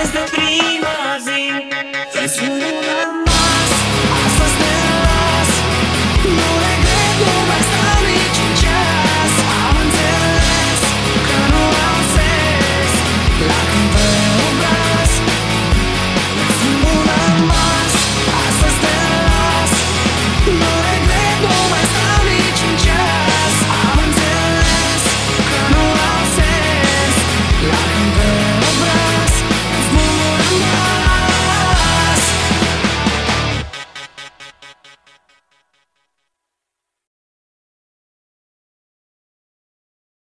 is the three.